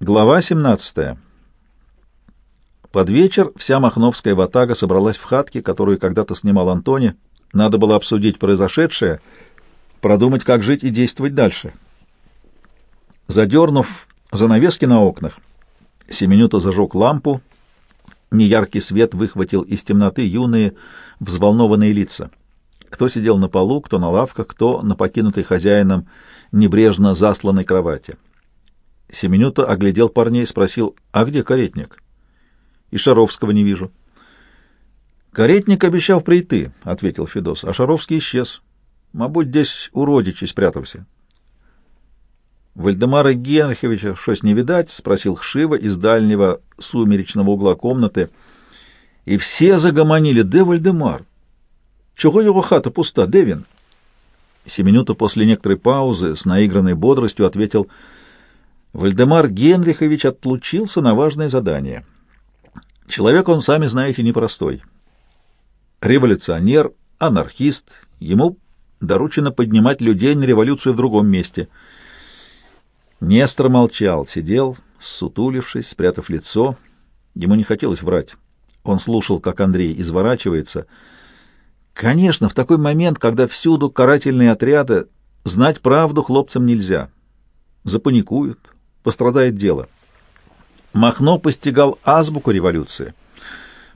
Глава 17. Под вечер вся махновская ватага собралась в хатке, которую когда-то снимал Антони. Надо было обсудить произошедшее, продумать, как жить и действовать дальше. Задернув занавески на окнах, Семенюта зажег лампу. Неяркий свет выхватил из темноты юные, взволнованные лица. Кто сидел на полу, кто на лавках, кто на покинутой хозяином небрежно застланной кровати. Семенюта оглядел парней и спросил, а где каретник? И Шаровского не вижу. Каретник обещал прийти, — ответил Федос, — а Шаровский исчез. Мабуть, здесь у родичей спрятался. Вальдемара Генриховича что-с не видать? — спросил Хшива из дальнего сумеречного угла комнаты. И все загомонили. Де Вальдемар? Чего его хата пуста? Де він? Семенюта после некоторой паузы с наигранной бодростью ответил — Вальдемар Генрихович отлучился на важное задание. Человек он, сами знаете, непростой. Революционер, анархист, ему доручено поднимать людей на революцию в другом месте. Нестор молчал, сидел, сутулившись, спрятав лицо. Ему не хотелось врать. Он слушал, как Андрей изворачивается. Конечно, в такой момент, когда всюду карательные отряды, знать правду хлопцам нельзя. Запаникуют, пострадает дело. Махно постигал азбуку революции.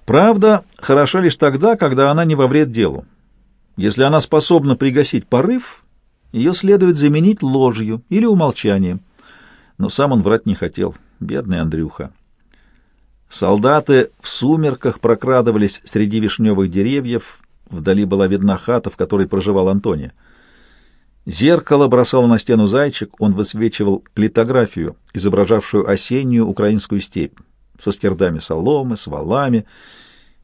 Правда, хороша лишь тогда, когда она не во вред делу. Если она способна пригасить порыв, ее следует заменить ложью или умолчанием. Но сам он врать не хотел, бедный Андрюха. Солдаты в сумерках прокрадывались среди вишневых деревьев, вдали была видна хата, в которой проживал Антония. Зеркало бросало на стену зайчик, он высвечивал литографию, изображавшую осеннюю украинскую степь, со стердами соломы, с валами.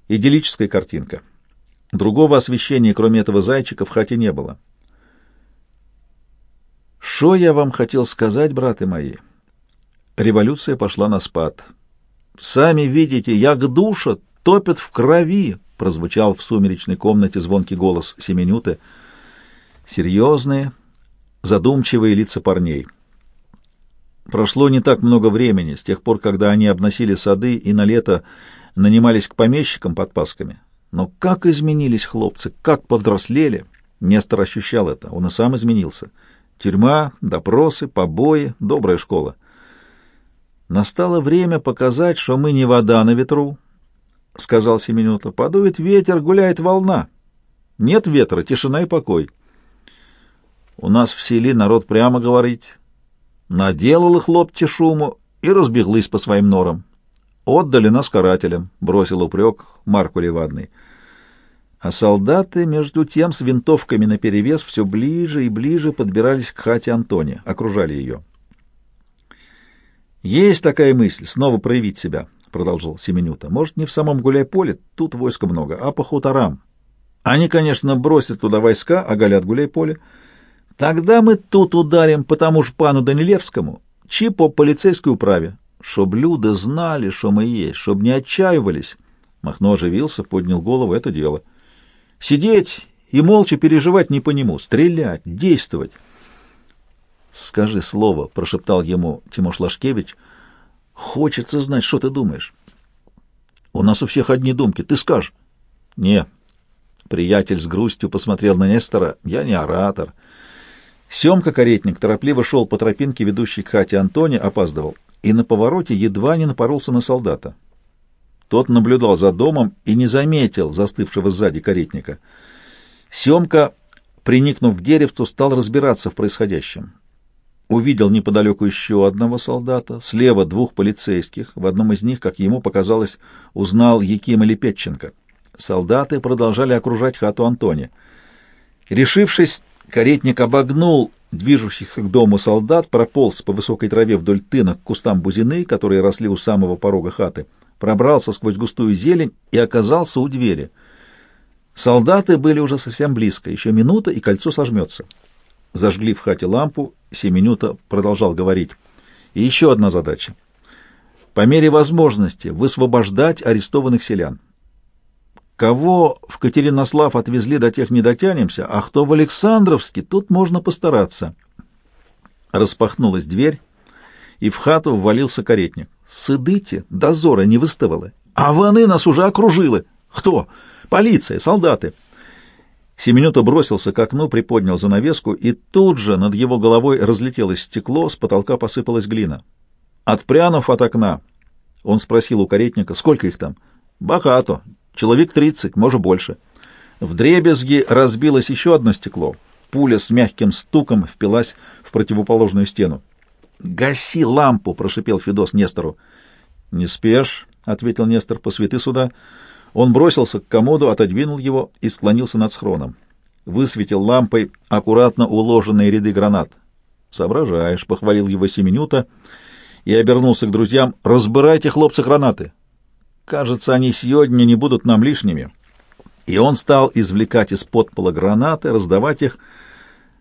Идиллическая картинка. Другого освещения, кроме этого зайчика, в хате не было. Что я вам хотел сказать, браты мои? Революция пошла на спад. Сами видите, як душа топят в крови, прозвучал в сумеречной комнате звонкий голос Семенюты — серьезные, задумчивые лица парней. Прошло не так много времени, с тех пор, когда они обносили сады и на лето нанимались к помещикам под пасками. Но как изменились хлопцы, как повзрослели! Нестор ощущал это, он и сам изменился. Тюрьма, допросы, побои, добрая школа. Настало время показать, что мы не вода на ветру, — сказал Семенюта. Подует ветер, гуляет волна. Нет ветра, тишина и покой. У нас в селе народ прямо говорить. Наделали хлопці шуму и разбеглись по своим норам. Отдали нас карателям, бросил упрек Марку Левадный. А солдаты, между тем, с винтовками наперевес все ближе и ближе подбирались к хате Антония, окружали ее. «Есть такая мысль — снова проявить себя», — продолжил Семенюта. «Может, не в самом гуляй-поле, тут войска много, а по хуторам. Они, конечно, бросят туда войска, оголят гуляй-поле». Тогда мы тут ударим по тому ж пану Данилевскому, чи по полицейской управе, чтоб люди знали, что мы есть, чтоб не отчаивались. Махно оживился, поднял голову, это дело. Сидеть и молча переживать не по нему, стрелять, действовать. «Скажи слово», — прошептал ему Тимош Лашкевич. «Хочется знать, что ты думаешь». «У нас у всех одни думки. Ты скажешь?» «Не». Приятель с грустью посмотрел на Нестора. «Я не оратор». Семка-каретник торопливо шел по тропинке, ведущей к хате Антония, опаздывал, и на повороте едва не напоролся на солдата. Тот наблюдал за домом и не заметил застывшего сзади каретника. Семка, приникнув к деревцу, стал разбираться в происходящем. Увидел неподалеку еще одного солдата, слева двух полицейских, в одном из них, как ему показалось, узнал Якима Лепетченко. Солдаты продолжали окружать хату Антония. Решившись Каретник обогнул движущихся к дому солдат, прополз по высокой траве вдоль тына к кустам бузины, которые росли у самого порога хаты, пробрался сквозь густую зелень и оказался у двери. Солдаты были уже совсем близко, еще минута, и кольцо сожмется. Зажгли в хате лампу, Семенюта продолжал говорить. И еще одна задача. По мере возможности высвобождать арестованных селян. Кого в Катеринослав отвезли, до тех не дотянемся, а кто в Александровске, тут можно постараться. Распахнулась дверь, и в хату ввалился каретник. «Сидите, дозора не выставили, а вони нас уже окружили. Кто? Полиция, солдаты». Семенюта бросился к окну, приподнял занавеску, и тут же над его головой разлетелось стекло, с потолка посыпалась глина. Отпрянув от окна, он спросил у каретника, сколько их там? «Богато. Человек тридцать, может, больше». В дребезги разбилось еще одно стекло. Пуля с мягким стуком впилась в противоположную стену. «Гаси лампу!» — прошипел Федос Нестору. «Не спешь», — ответил Нестор, — «посветы сюда». Он бросился к комоду, отодвинул его и склонился над схроном. Высветил лампой аккуратно уложенные ряды гранат. «Соображаешь», — похвалил его Семенюта и обернулся к друзьям. «Разбирайте, хлопцы, гранаты. Кажется, они сегодня не будут нам лишними». И он стал извлекать из-под пола гранаты, раздавать их.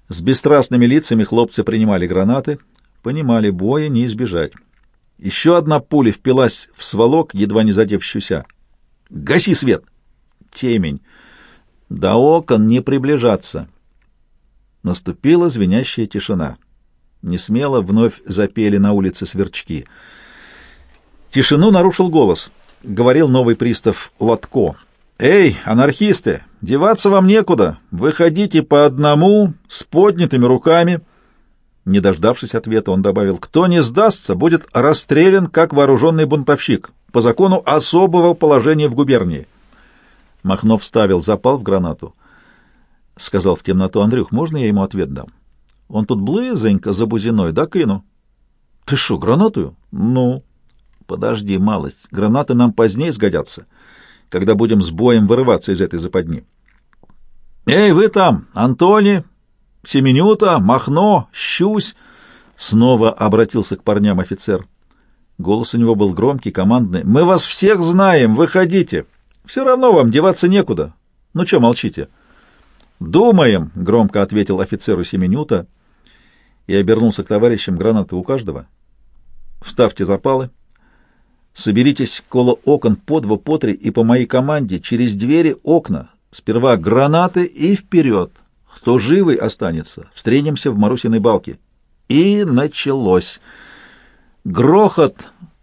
С бесстрастными лицами хлопцы принимали гранаты, понимали, боя не избежать. Еще одна пуля впилась в сволок, едва не задев щуся. Гаси свет! Темень. До окон не приближаться. Наступила звенящая тишина. Несмело вновь запели на улице сверчки. Тишину нарушил голос. Говорил новый пристав Латко. «Эй, анархисты, деваться вам некуда. Выходите по одному, с поднятыми руками». Не дождавшись ответа, он добавил, «Кто не сдастся, будет расстрелян как вооруженный бунтовщик» по закону особого положения в губернии. Махнов вставил запал в гранату. Сказал в темноту Андрюх, можно я ему ответ дам? Он тут близенько за бузиной, да кину. Ты что, гранатую? Ну, подожди, малость. Гранаты нам позднее сгодятся, когда будем с боем вырываться из этой западни. Эй, вы там, Антони, Семенюта, Махно, Щусь! Снова обратился к парням офицер. Голос у него был громкий, командный. «Мы вас всех знаем! Выходите! Все равно вам деваться некуда. Ну что молчите?» «Думаем!» — громко ответил офицеру Семенюта и обернулся к товарищам. «Гранаты у каждого. Вставьте запалы. Соберитесь коло окон по два, по три и по моей команде через двери окна. Сперва гранаты и вперед. Кто живый останется, встретимся в Марусиной балке». И началось. Грохот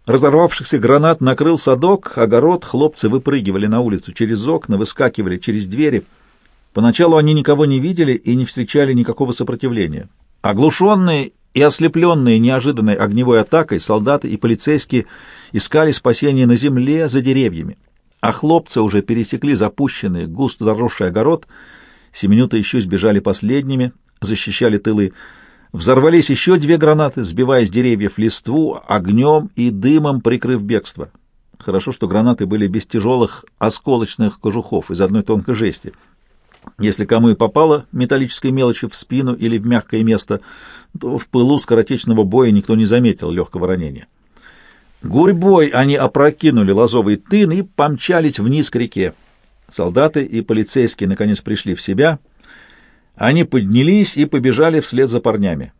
разорвавшихся гранат накрыл садок, огород, хлопцы выпрыгивали на улицу через окна, выскакивали через двери. Поначалу они никого не видели и не встречали никакого сопротивления. Оглушенные и ослепленные неожиданной огневой атакой, солдаты и полицейские искали спасения на земле за деревьями. А хлопцы уже пересекли запущенный, густо заросший огород. Семенюта еще сбежали последними, защищали тылы. Взорвались еще две гранаты, сбивая с деревьев листву, огнем и дымом прикрыв бегство. Хорошо, что гранаты были без тяжелых осколочных кожухов из одной тонкой жести. Если кому и попало металлической мелочи в спину или в мягкое место, то в пылу скоротечного боя никто не заметил легкого ранения. Гурьбой они опрокинули лазовый тын и помчались вниз к реке. Солдаты и полицейские наконец пришли в себя — они поднялись и побежали вслед за парнями.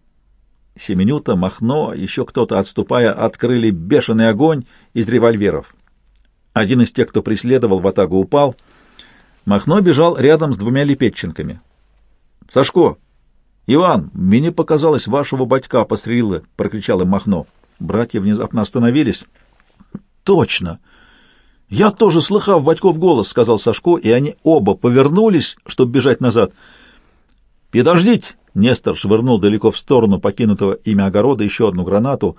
Семенюта, Махно, еще кто-то, отступая, открыли бешеный огонь из револьверов. Один из тех, кто преследовал, в атаку упал. Махно бежал рядом с двумя лепетченками. — Сашко! Иван, мне показалось, вашего батька пострелило! — прокричал им Махно. Братья внезапно остановились. — Точно! Я тоже слыхал батьков голос, — сказал Сашко, и они оба повернулись, чтобы бежать назад — «Подождите!» — Нестор швырнул далеко в сторону покинутого ими огорода еще одну гранату.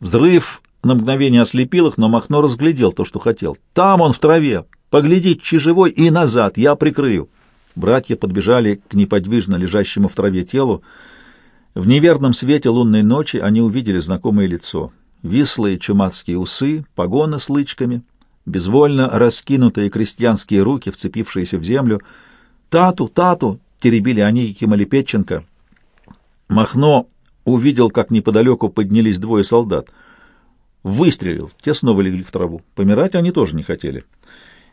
Взрыв на мгновение ослепил их, но Махно разглядел то, что хотел. «Там он в траве! Поглядите, чижевой, и назад! Я прикрою!» Братья подбежали к неподвижно лежащему в траве телу. В неверном свете лунной ночи они увидели знакомое лицо. Вислые чумацкие усы, погоны с лычками, безвольно раскинутые крестьянские руки, вцепившиеся в землю. «Тату! Тату!» теребили они и Кималипетченко. Махно увидел, как неподалеку поднялись двое солдат. Выстрелил, те снова легли в траву. Помирать они тоже не хотели.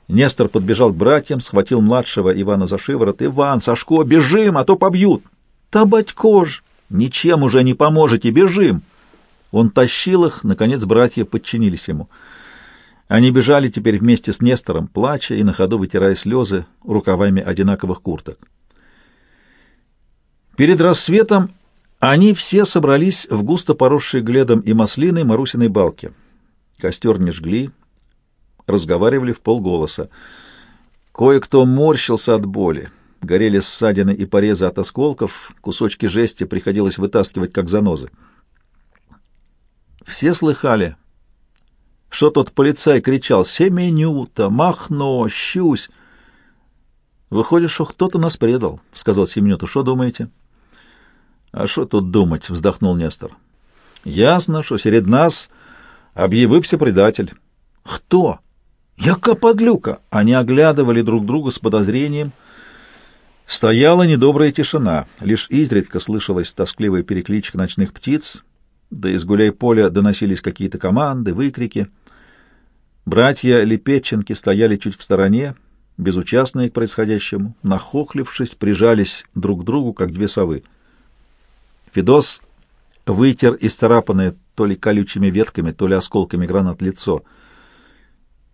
Нестор подбежал к братьям, схватил младшего Ивана за шиворот. «Иван, Сашко, бежим, а то побьют!» «Та батько ж! Ничем уже не поможете, бежим!» Он тащил их, наконец братья подчинились ему. Они бежали теперь вместе с Нестором, плача и на ходу вытирая слезы рукавами одинаковых курток. Перед рассветом Они все собрались в густо поросшей гледом и маслиной Марусиной балке. Костер не жгли, разговаривали в полголоса. Кое-кто морщился от боли. Горели ссадины и порезы от осколков, кусочки жести приходилось вытаскивать, как занозы. Все слыхали, что тот полицай кричал «Семенюта! Махно! Щусь!» «Выходит, что кто-то нас предал», — сказал Семенюта. «Что думаете?» «А что тут думать?» — вздохнул Нестор. «Ясно, что среди нас объявился предатель». «Кто?» «Яка подлюка!» Они оглядывали друг друга с подозрением. Стояла недобрая тишина. Лишь изредка слышалась тоскливая перекличка ночных птиц, да из гуляй-поля доносились какие-то команды, выкрики. Братья Лепетченки стояли чуть в стороне, безучастные к происходящему, нахохлившись, прижались друг к другу, как две совы. Федос вытер исцарапанное то ли колючими ветками, то ли осколками гранат лицо.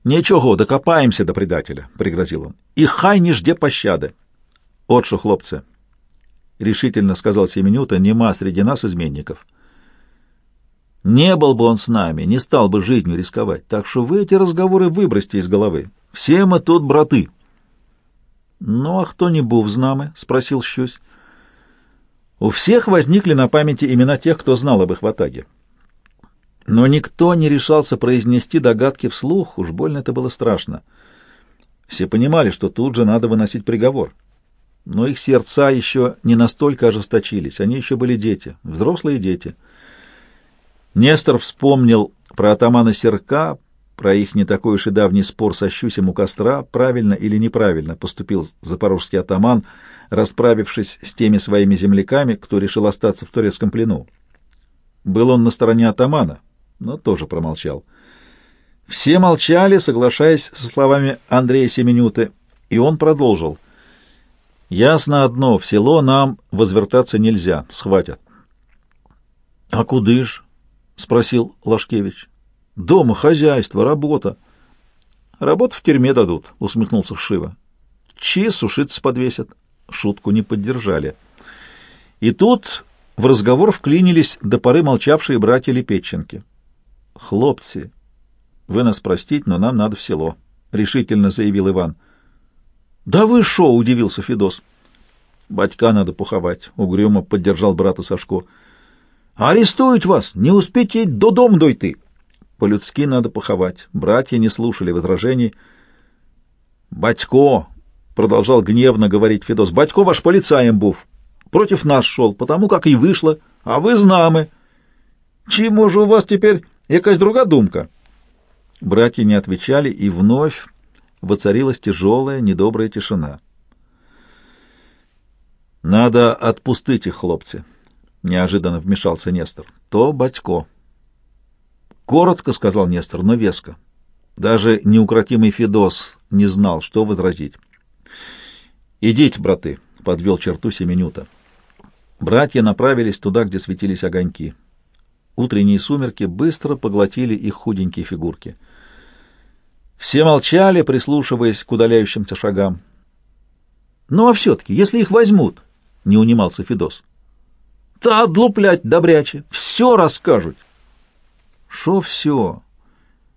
«Ничего, докопаемся до предателя», — пригрозил он. «И хай не жде пощады». «От шо, хлопцы», — решительно сказал Семенюта, — «нема среди нас изменников». Не был бы он с нами, не стал бы жизнью рисковать. Так что вы эти разговоры выбросьте из головы. Все мы тут браты. — Ну, а кто не был з нами? — спросил Щусь. У всех возникли на памяти имена тех, кто знал об их ватаге. Но никто не решался произнести догадки вслух, уж больно это было страшно. Все понимали, что тут же надо выносить приговор. Но их сердца еще не настолько ожесточились, они еще были дети, взрослые дети — Нестор вспомнил про атамана Серка, про их не такой уж и давний спор со Щусем у костра, правильно или неправильно поступил запорожский атаман, расправившись с теми своими земляками, кто решил остаться в турецком плену. Был он на стороне атамана, но тоже промолчал. Все молчали, соглашаясь со словами Андрея Семенюты, и он продолжил. «Ясно одно, в село нам возвертаться нельзя, схватят». «А куды ж?» — спросил Лашкевич. — Дома хозяйство, работа. — Работу в тюрьме дадут, — усмехнулся Шива. — Чи сушиться подвесят. Шутку не поддержали. И тут в разговор вклинились до поры молчавшие братья Лепетченки. — Хлопцы, вы нас простите, но нам надо в село, — решительно заявил Иван. — Да вы шо, — удивился Федос. — Батька надо пуховать, — угрюмо поддержал брата Сашко. — Арестуют вас, не успейте до дома дойти. По-людски надо поховать. Братья не слушали возражений. «Батько!» — продолжал гневно говорить Федос. «Батько ваш полицаем був. Против нас шел, потому как и вышло. А вы з нами. Чи, може, у вас теперь якась друга думка?» Братья не отвечали, и вновь воцарилась тяжелая, недобрая тишина. «Надо отпустить их, хлопцы», — неожиданно вмешался Нестор. — То батько. — Коротко, — сказал Нестор, — но веско. Даже неукротимый Федос не знал, что возразить. — Идите, браты, — подвел черту Семенюта. Братья направились туда, где светились огоньки. Утренние сумерки быстро поглотили их худенькие фигурки. Все молчали, прислушиваясь к удаляющимся шагам. — Ну а все-таки, если их возьмут, — не унимался Федос, — та отлуплять добряче, все расскажут. Шо все?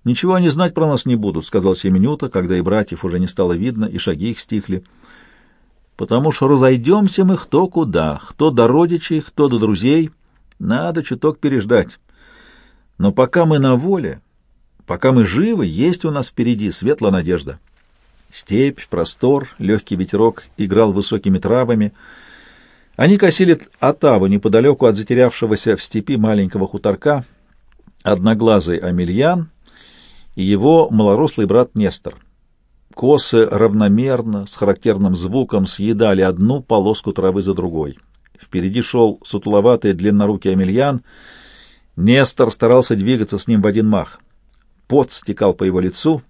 Ничего они знать про нас не будут, сказал Семенюта, когда и братьев уже не стало видно, и шаги их стихли. Потому что разойдемся мы кто куда, кто до родичей, кто до друзей. Надо чуток переждать. Но пока мы на воле, пока мы живы, есть у нас впереди светлая надежда. Степь, простор, легкий ветерок играл высокими травами — они косили отаву неподалеку от затерявшегося в степи маленького хуторка одноглазый Амельян и его малорослый брат Нестор. Косы равномерно, с характерным звуком съедали одну полоску травы за другой. Впереди шел сутуловатый длиннорукий Амельян. Нестор старался двигаться с ним в один мах. Пот стекал по его лицу.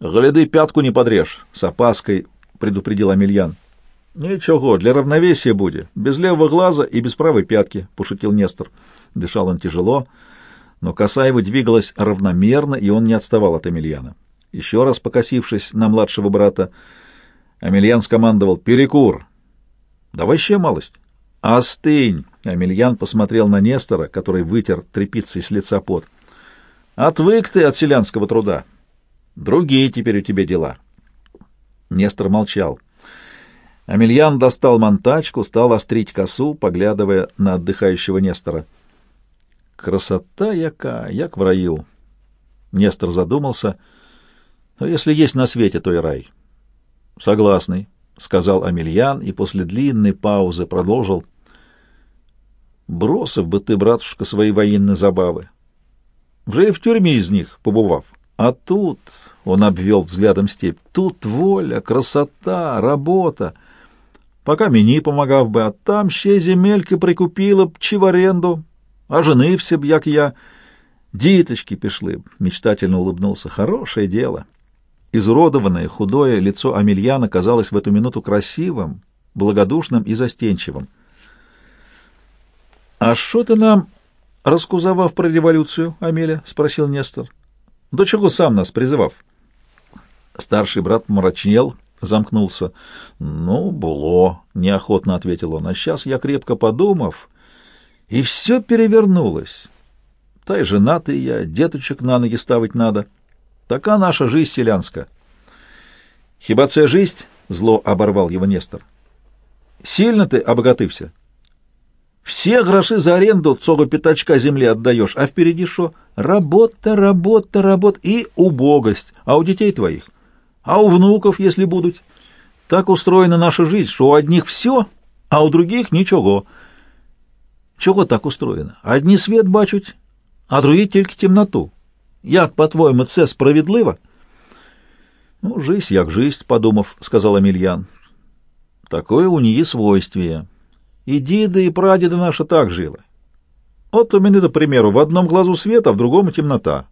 «Гляды, пятку не подрежь!» — с опаской предупредил Амельян. «Ничего, для равновесия будет. Без левого глаза и без правой пятки», — пошутил Нестор. Дышал он тяжело, но коса его двигалась равномерно, и он не отставал от Эмильяна. Еще раз покосившись на младшего брата, Амельян скомандовал «Перекур!» «Да вообще малость!» «Остынь!» Амельян посмотрел на Нестора, который вытер тряпицей с лица пот. «Отвык ты от селянского труда. Другие теперь у тебя дела». Нестор молчал. Амельян достал монтачку, стал острить косу, поглядывая на отдыхающего Нестора. «Красота яка, як в раю!» Нестор задумался. «Но если есть на свете, то и рай». «Согласный», — сказал Амельян и после длинной паузы продолжил. «Бросив бы ты, братушка, свои военные забавы. Вже и в тюрьме из них побывав. А тут, — он обвел взглядом степь, — тут воля, красота, работа. Пока мені помогав бы, а там ще земельки прикупила б чи в аренду, а женився б, як я. Діточки пішли б, — мечтательно улыбнулся. Хорошее дело. Изуродованное, худое лицо Амельяна казалось в эту минуту красивым, благодушным и застенчивым. — А что ты нам раскузовав про революцию, Амеля? — спросил Нестор. — До чего сам нас призывав? Старший брат мрачнел, замкнулся. — Ну, было, — неохотно ответил он. — А сейчас я, крепко подумав, и все перевернулось. Та и женатый я, деточек на ноги ставить надо. Така наша жизнь селянская. — Хіба це жизнь? — зло оборвал его Нестор. — Сильно ты обогатывся? Все гроши за аренду цого пятачка земли отдаешь, а впереди что? Работа, работа, работа и убогость. А у детей твоих? А у внуков, если будут? Так устроена наша жизнь, что у одних все, а у других ничего. Чего так устроено? Одни свет бачать, а другие только темноту. Як, по-твоему, це справедливо? Ну, жизнь як жизнь, подумав, сказал Амельян. Такое у нее свойствие. И деды, и прадеды наши так жили. Вот у меня, до примеру, в одном глазу свет, а в другом темнота.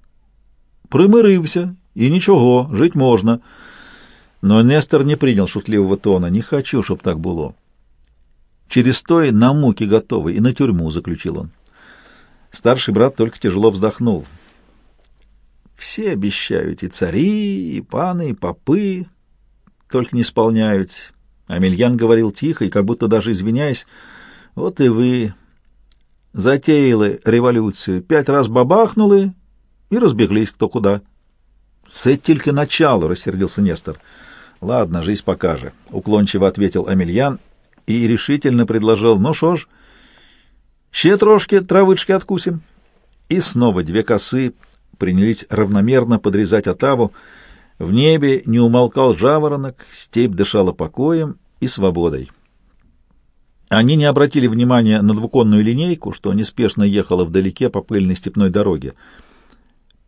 Примирився, и ничего, жить можно. Но Нестор не принял шутливого тона. Не хочу, чтоб так было. Через то и на муки готовы, и на тюрьму, заключил он. Старший брат только тяжело вздохнул. Все обещают, и цари, и паны, и попы, только не исполняют. Амельян говорил тихо и как будто даже извиняясь, «Вот и вы затеяли революцию, пять раз бабахнули и разбеглись кто куда». «Це тільки начало», — рассердился Нестор. «Ладно, жизнь покажет», — уклончиво ответил Амельян и решительно предложил, «Ну шо ж, ще трошки травычки откусим». И снова две косы принялись равномерно подрезать отаву, в небе не умолкал жаворонок, степь дышала покоем и свободой. Они не обратили внимания на двуконную линейку, что неспешно ехала вдалеке по пыльной степной дороге.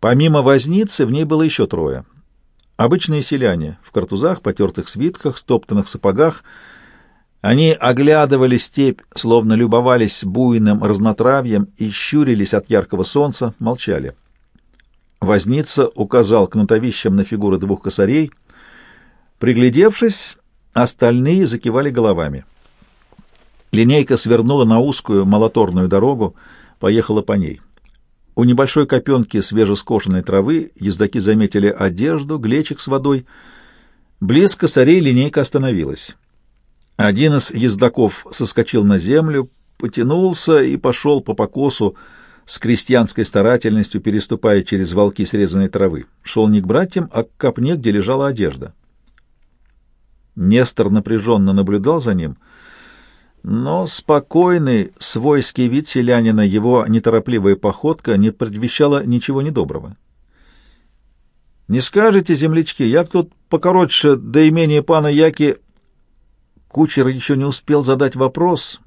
Помимо возницы в ней было еще трое. Обычные селяне в картузах, потертых свитках, стоптанных сапогах. Они оглядывали степь, словно любовались буйным разнотравьем и щурились от яркого солнца, молчали. Возница указал кнутовищем на фигуры двух косарей. Приглядевшись, остальные закивали головами. Линейка свернула на узкую молоторную дорогу, поехала по ней. У небольшой копенки свежескошенной травы ездаки заметили одежду, глечик с водой. Близ косарей линейка остановилась. Один из ездаков соскочил на землю, потянулся и пошел по покосу, с крестьянской старательностью переступая через волки срезанной травы. Шел не к братьям, а к копне, где лежала одежда. Нестор напряженно наблюдал за ним, но спокойный, свойский вид селянина, его неторопливая походка не предвещала ничего недоброго. «Не скажете, землячки, як тут покороче до имения пана Яки...» Кучер еще не успел задать вопрос,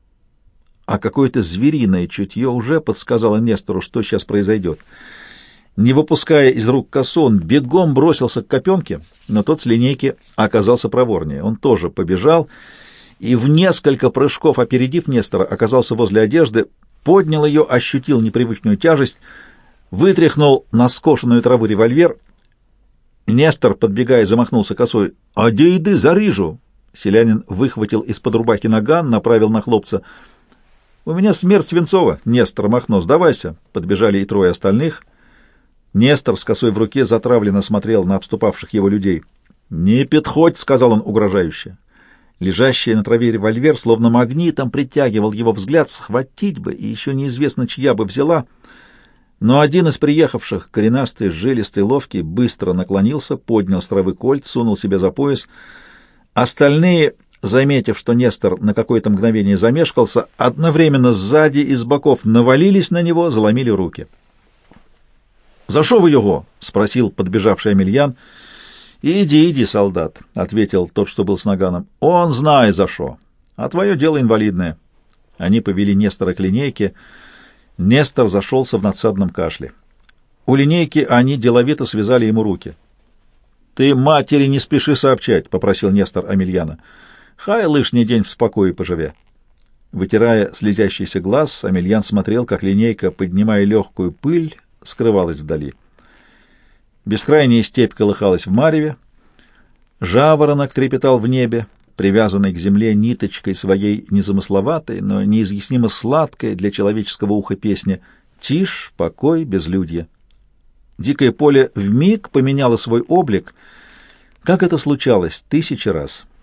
а какое-то звериное чутье уже подсказало Нестору, что сейчас произойдет. Не выпуская из рук косу, он бегом бросился к копенке, но тот с линейки оказался проворнее. Он тоже побежал и в несколько прыжков, опередив Нестора, оказался возле одежды, поднял ее, ощутил непривычную тяжесть, вытряхнул на скошенную траву револьвер. Нестор, подбегая, замахнулся косой. «А где еды, зарижу!» Селянин выхватил из-под рубахи наган, направил на хлопца — «У меня смерть Свинцова!» «Нестор, Махно, сдавайся!» Подбежали и трое остальных. Нестор с косой в руке затравленно смотрел на обступавших его людей. «Не подходь!» — сказал он угрожающе. Лежащий на траве револьвер словно магнитом притягивал его взгляд, схватить бы, и еще неизвестно, чья бы взяла. Но один из приехавших, коренастый, жилистый, ловкий, быстро наклонился, поднял с травы кольт, сунул себе за пояс. Остальные, заметив, что Нестор на какое-то мгновение замешкался, одновременно сзади и с боков навалились на него, заломили руки. «За что вы его?» — спросил подбежавший Амельян. «Иди, иди, солдат», — ответил тот, что был с наганом. «Он знает за что, а твое дело инвалидное». Они повели Нестора к линейке. Нестор зашелся в надсадном кашле. У линейки они деловито связали ему руки. «Ты матери не спеши сообщать», — попросил Нестор Амельяна. «Хай лишний день в спокое поживе». Вытирая слезящийся глаз, Амельян смотрел, как линейка, поднимая легкую пыль, скрывалась вдали. Бескрайняя степь колыхалась в мареве, жаворонок трепетал в небе, привязанный к земле ниточкой своей незамысловатой, но неизъяснимо сладкой для человеческого уха песни «Тишь, покой, безлюдье». Дикое поле вмиг поменяло свой облик, как это случалось тысячи раз.